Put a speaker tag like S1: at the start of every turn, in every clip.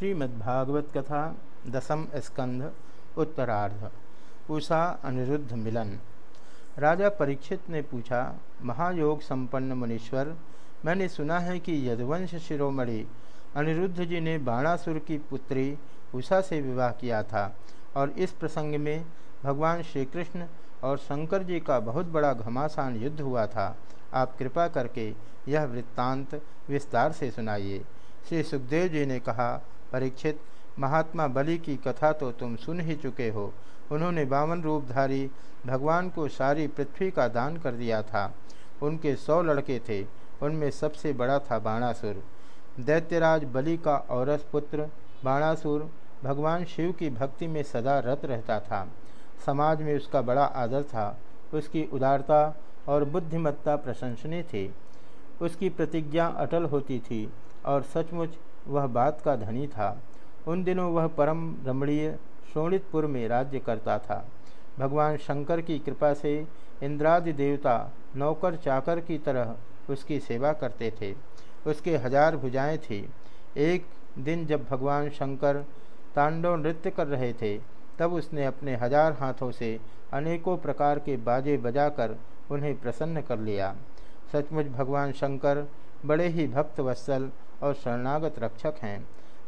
S1: श्रीमद्भागवत कथा दसम स्कंध, उत्तरार्ध। उषा अनिरुद्ध मिलन। राजा परीक्षित ने पूछा, महायोग संपन्न मुनीश्वर, मैंने सुना है कि यदुवंश शिरोमणि अनिरुद्ध जी ने बाणासुर की पुत्री उषा से विवाह किया था और इस प्रसंग में भगवान श्री कृष्ण और शंकर जी का बहुत बड़ा घमासान युद्ध हुआ था। आप कृपा करके यह वृत्तांत विस्तार से सुनाइए। श्री सुखदेव जी ने कहा परीक्षित। महात्मा बलि की कथा तो तुम सुन ही चुके हो। उन्होंने बावन रूपधारी भगवान को सारी पृथ्वी का दान कर दिया था। उनके सौ लड़के थे। उनमें सबसे बड़ा था बाणासुर। दैत्यराज बलि का औरस पुत्र बाणासुर भगवान शिव की भक्ति में सदा रत रहता था। समाज में उसका बड़ा आदर था। उसकी उदारता और बुद्धिमत्ता प्रशंसनीय थी। उसकी प्रतिज्ञा अटल होती थी और सचमुच वह बात का धनी था। उन दिनों वह परम रमणीय शोणितपुर में राज्य करता था। भगवान शंकर की कृपा से इंद्रादि देवता नौकर चाकर की तरह उसकी सेवा करते थे। उसके हज़ार भुजाएँ थी। एक दिन जब भगवान शंकर तांडव नृत्य कर रहे थे, तब उसने अपने हज़ार हाथों से अनेकों प्रकार के बाजे बजाकर उन्हें प्रसन्न कर लिया। सचमुच भगवान शंकर बड़े ही भक्त वत्सल और शरणागत रक्षक हैं।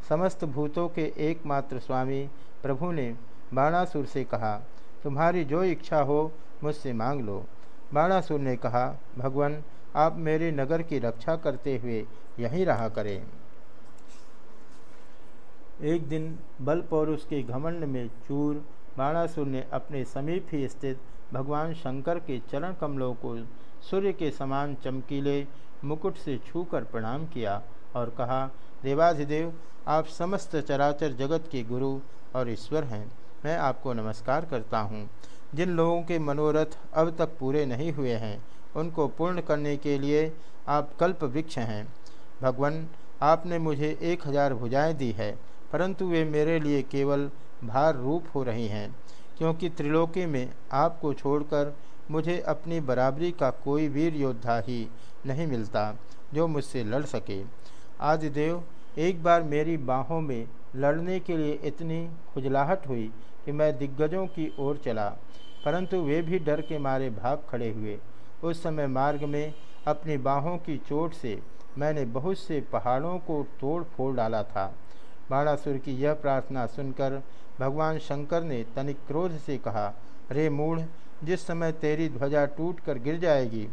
S1: समस्त भूतों के एकमात्र स्वामी प्रभु ने बाणासुर से कहा, तुम्हारी जो इच्छा हो, मुझसे मांग लो। बाणासुर ने कहा, भगवान, आप मेरे नगर की रक्षा करते हुए यहीं रहा करें। एक दिन बल पौरुष के घमंड में चूर बाणासुर ने अपने समीप ही स्थित भगवान शंकर के चरण कमलों को सूर्य के समान चमकीले मुकुट से छूकर प्रणाम किया और कहा, देवाधिदेव, आप समस्त चराचर जगत के गुरु और ईश्वर हैं। मैं आपको नमस्कार करता हूँ। जिन लोगों के मनोरथ अब तक पूरे नहीं हुए हैं, उनको पूर्ण करने के लिए आप कल्प वृक्ष हैं। भगवान, आपने मुझे एक हज़ार भुजाएँ दी है, परंतु वे मेरे लिए केवल भार रूप हो रही हैं, क्योंकि त्रिलोकी में आपको छोड़कर मुझे अपनी बराबरी का कोई वीर योद्धा ही नहीं मिलता, जो मुझसे लड़ सके। आदिदेव, एक बार मेरी बाहों में लड़ने के लिए इतनी खुजलाहट हुई कि मैं दिग्गजों की ओर चला, परंतु वे भी डर के मारे भाग खड़े हुए। उस समय मार्ग में अपनी बाहों की चोट से मैंने बहुत से पहाड़ों को तोड़ फोड़ डाला था। बाणासुर की यह प्रार्थना सुनकर भगवान शंकर ने तनिक क्रोध से कहा रे मूढ़, जिस समय तेरी ध्वजा टूट कर गिर जाएगी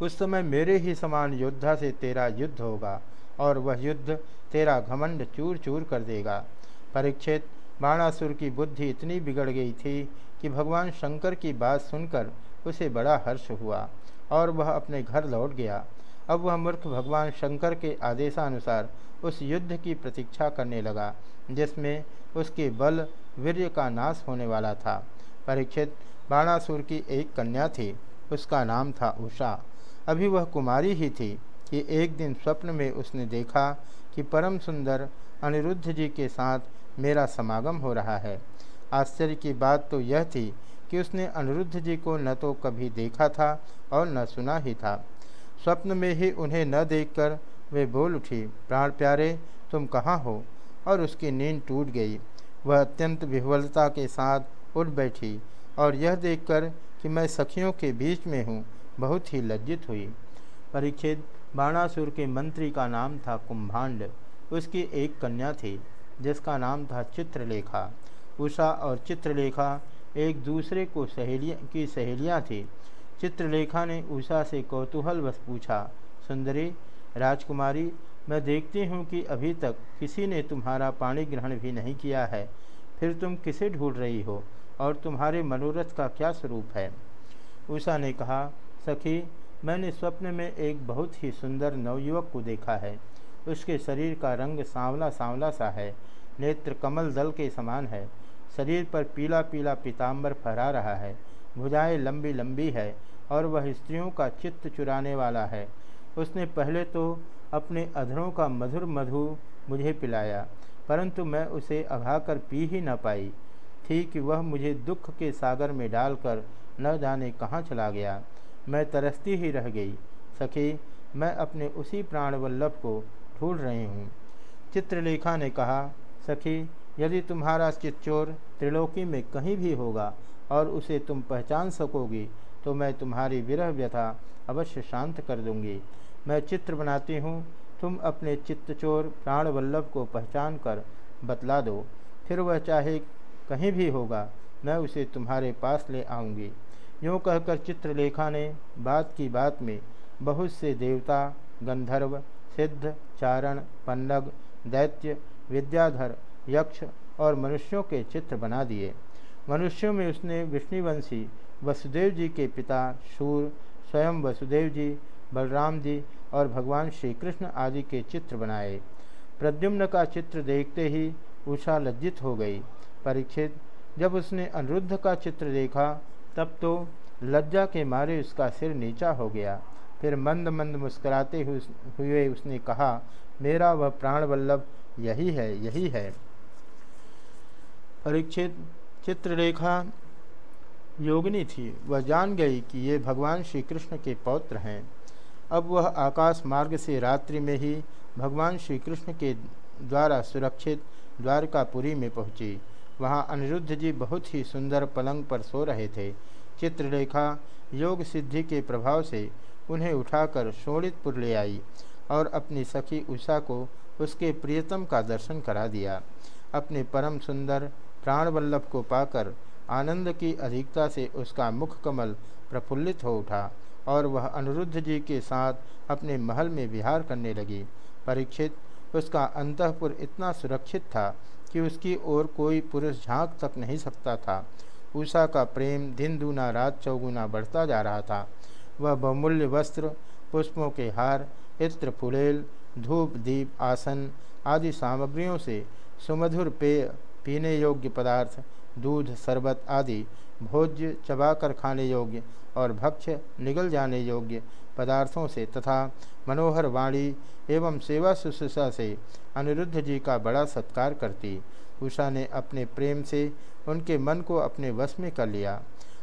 S1: उस समय मेरे ही समान योद्धा से तेरा युद्ध होगा, और वह युद्ध तेरा घमंड चूर चूर कर देगा। परीक्षित, बाणासुर की बुद्धि इतनी बिगड़ गई थी कि भगवान शंकर की बात सुनकर उसे बड़ा हर्ष हुआ, और वह अपने घर लौट गया। अब वह मूर्ख भगवान शंकर के आदेशानुसार उस युद्ध की प्रतीक्षा करने लगा, जिसमें उसके बल, वीर्य का नाश होने वाला था। परीक्षित, बाणासुर की एक कन्या थी, उसका नाम था उषा। अभी वह कुमारी ही थी कि एक दिन स्वप्न में उसने देखा कि परम सुंदर अनिरुद्ध जी के साथ मेरा समागम हो रहा है। आश्चर्य की बात तो यह थी कि उसने अनिरुद्ध जी को न तो कभी देखा था और न सुना ही था। स्वप्न में ही उन्हें न देखकर वे बोल उठी, प्राण प्यारे, तुम कहाँ हो? और उसकी नींद टूट गई। वह अत्यंत विह्वलता के साथ उठ बैठी और यह देखकर कि मैं सखियों के बीच में हूँ बहुत ही लज्जित हुई। परीक्षित बाणासुर के मंत्री का नाम था कुंभांड। उसकी एक कन्या थी, जिसका नाम था चित्रलेखा। उषा और चित्रलेखा एक दूसरे को सहेलियाँ, की सहेलियाँ थी। चित्रलेखा ने उषा से कौतूहलवश पूछा, सुंदरी, राजकुमारी, मैं देखती हूँ कि अभी तक किसी ने तुम्हारा पाणी ग्रहण भी नहीं किया है। फिर तुम किसे ढूंढ रही हो और तुम्हारे मनोरथ का क्या स्वरूप है? उषा ने कहा सखी, मैंने स्वप्न में एक बहुत ही सुंदर नवयुवक को देखा है। उसके शरीर का रंग सांवला सांवला सा है। नेत्र कमल दल के समान है। शरीर पर पीला पीला पीताम्बर फहरा रहा है। भुजाएँ लंबी लंबी है और वह स्त्रियों का चित्त चुराने वाला है। उसने पहले तो अपने अधरों का मधुर मधु मुझे पिलाया, परंतु मैं उसे अघाकर पी ही न पाई। थी कि वह मुझे दुख के सागर में डालकर न जाने कहाँ चला गया। मैं तरसती ही रह गई। सखी, मैं अपने उसी प्राणवल्लभ को ढूंढ रही हूँ। चित्रलेखा ने कहा, सखी, यदि तुम्हारा चित्चोर त्रिलोकी में कहीं भी होगा और उसे तुम पहचान सकोगी तो मैं तुम्हारी विरह व्यथा अवश्य शांत कर दूँगी। मैं चित्र बनाती हूँ, तुम अपने चित्तचोर प्राणवल्लभ को पहचान कर बतला दो। फिर वह चाहे कहीं भी होगा, मैं उसे तुम्हारे पास ले आऊँगी। यूँ कहकर चित्रलेखा ने बात की बात में बहुत से देवता, गंधर्व, सिद्ध, चारण, पन्नग, दैत्य, विद्याधर, यक्ष और मनुष्यों के चित्र बना दिए। मनुष्यों में उसने विष्णुवंशी, वसुदेव जी के पिता, शूर, स्वयं वसुदेव जी, बलराम जी और भगवान श्री कृष्ण आदि के चित्र बनाए। प्रद्युम्न का चित्र देखते ही उषा लज्जित हो गई। परीक्षित, जब उसने अनिरुद्ध का चित्र देखा तब तो लज्जा के मारे उसका सिर नीचा हो गया। फिर मंद मंद मुस्कुराते हुए उसने कहा, मेरा वह प्राणवल्लभ यही है यही है। परीक्षित चित्ररेखा योगिनी थी। वह जान गई कि ये भगवान श्री कृष्ण के पौत्र हैं। अब वह आकाश मार्ग से रात्रि में ही भगवान श्री कृष्ण के द्वारा सुरक्षित द्वारकापुरी में पहुँची। वहाँ अनिरुद्ध जी बहुत ही सुंदर पलंग पर सो रहे थे। चित्रलेखा योग सिद्धि के प्रभाव से उन्हें उठाकर शोणितपुर ले आई और अपनी सखी उषा को उसके प्रियतम का दर्शन करा दिया। अपने परम सुंदर प्राणवल्लभ को पाकर आनंद की अधिकता से उसका मुख कमल प्रफुल्लित हो उठा और वह अनिरुद्ध जी के साथ अपने महल में विहार करने लगी। परीक्षित, उसका अंतपुर इतना सुरक्षित था कि उसकी ओर कोई पुरुष झाँक तक नहीं सकता था। उषा का प्रेम दिन दूना रात चौगुना बढ़ता जा रहा था। वह बहुमूल्य वस्त्र, पुष्पों के हार, इत्र फुलेल, धूप, दीप, आसन आदि सामग्रियों से सुमधुर पेय पीने योग्य पदार्थ दूध, शरबत आदि भोज्य चबाकर खाने योग्य और भक्ष्य निगल जाने योग्य पदार्थों से तथा मनोहर वाणी एवं सेवा शुश्रूषा से अनिरुद्ध जी का बड़ा सत्कार करती। उषा ने अपने प्रेम से उनके मन को अपने वश में कर लिया।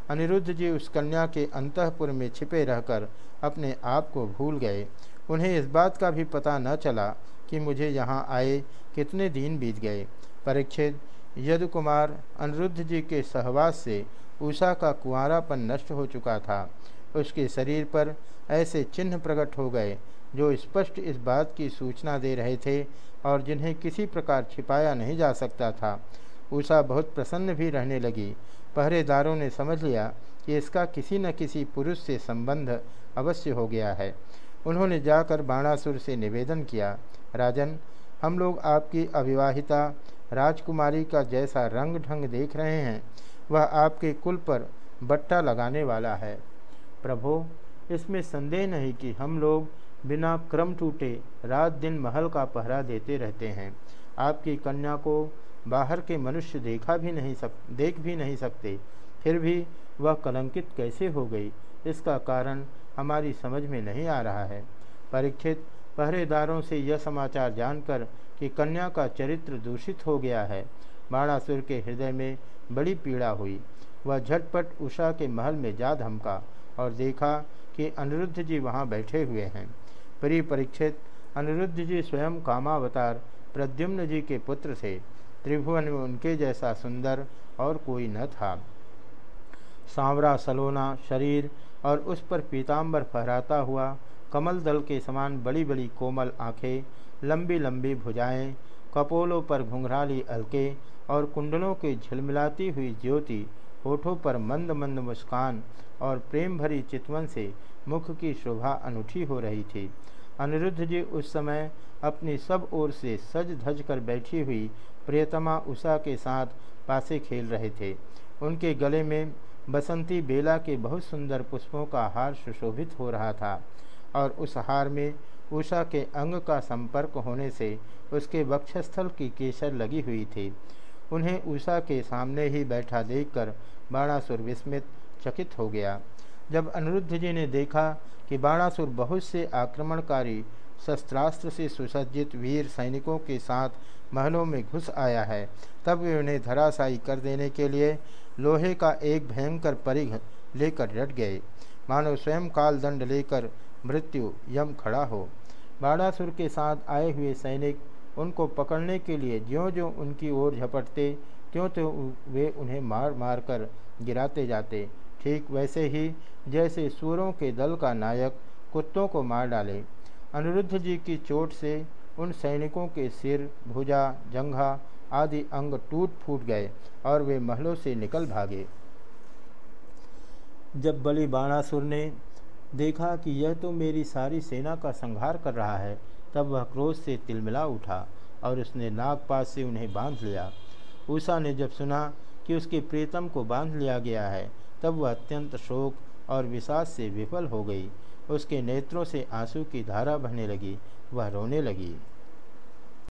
S1: अनिरुद्ध जी उस कन्या के अंतपुर में छिपे रहकर अपने आप को भूल गए। उन्हें इस बात का भी पता न चला कि मुझे यहाँ आए कितने दिन बीत गए। परीक्षित यदु कुमार अनिरुद्ध जी के सहवास से उषा का कुआरापन नष्ट हो चुका था। उसके शरीर पर ऐसे चिन्ह प्रकट हो गए, जो स्पष्ट इस बात की सूचना दे रहे थे और जिन्हें किसी प्रकार छिपाया नहीं जा सकता था। उषा बहुत प्रसन्न भी रहने लगी। पहरेदारों ने समझ लिया कि इसका किसी न किसी पुरुष से संबंध अवश्य हो गया है। उन्होंने जाकर बाणासुर से निवेदन किया, राजन, हम लोग आपकी अविवाहिता राजकुमारी का जैसा रंग ढंग देख रहे हैं, वह आपके कुल पर बट्टा लगाने वाला है। प्रभो, इसमें संदेह नहीं कि हम लोग बिना क्रम टूटे रात दिन महल का पहरा देते रहते हैं। आपकी कन्या को बाहर के मनुष्य देखा भी नहीं सक, देख भी नहीं सकते। फिर भी वह कलंकित कैसे हो गई? इसका कारण हमारी समझ में नहीं आ रहा है। परीक्षित पहरेदारों से यह समाचार जानकर कि कन्या का चरित्र दूषित हो गया है। बाणासुर के हृदय में बड़ी पीड़ा हुई। वह झटपट उषा के महल में जा धमका और देखा कि अनिरुद्ध जी वहाँ बैठे हुए हैं। प्रिय परीक्षित अनिरुद्ध जी स्वयं कामावतार प्रद्युम्न जी के पुत्र थे। त्रिभुवन में उनके जैसा सुंदर और कोई न था। सांवरा, सलोना, शरीर और उस पर पीताम्बर फहराता हुआ कमल दल के समान बड़ी बड़ी कोमल आँखें लंबी लंबी भुजाएँ, कपोलों पर घुंघराली अलके और कुंडलों की झिलमिलाती हुई ज्योति होठों पर मंद मंद मुस्कान और प्रेम भरी चितवन से मुख की शोभा अनूठी हो रही थी। अनिरुद्ध जी उस समय अपनी सब ओर से सज धज कर बैठी हुई प्रियतमा उषा के साथ पासे खेल रहे थे। उनके गले में बसंती बेला के बहुत सुंदर पुष्पों का हार सुशोभित हो रहा था और उस हार में उषा के अंग का संपर्क होने से उसके वक्षस्थल की केसर लगी हुई थी। उन्हें उषा के सामने ही बैठा देखकर बाणासुर विस्मित, चकित हो गया। जब अनिरुद्ध जी ने देखा कि बाणासुर बहुत से आक्रमणकारी, शस्त्रास्त्र से सुसज्जित वीर सैनिकों के साथ महलों में घुस आया है, तब वे उन्हें धराशायी कर देने के लिए लोहे का एक भयंकर परिघ लेकर डट गए। मानो स्वयं कालदंड लेकर मृत्यु यम खड़ा हो। बाणासुर के साथ आए हुए सैनिक उनको पकड़ने के लिए ज्यों ज्यों उनकी ओर झपटते त्यों त्यों वे उन्हें मार मार कर गिराते जाते। ठीक वैसे ही जैसे सूरों के दल का नायक कुत्तों को मार डाले। अनिरुद्ध जी की चोट से उन सैनिकों के सिर, भुजा, जंघा आदि अंग टूट फूट गए और वे महलों से निकल भागे। जब बलि बाणासुर ने देखा कि यह तो मेरी सारी सेना का संहार कर रहा है, तब वह क्रोध से तिलमिला उठा और उसने नागपात से उन्हें बाँध लिया। उषा ने जब सुना कि उसके प्रीतम को बाँध लिया गया है, तब वह अत्यंत शोक और विषाद से विफल हो गई। उसके नेत्रों से आँसू की धारा बहने लगी, वह रोने लगी।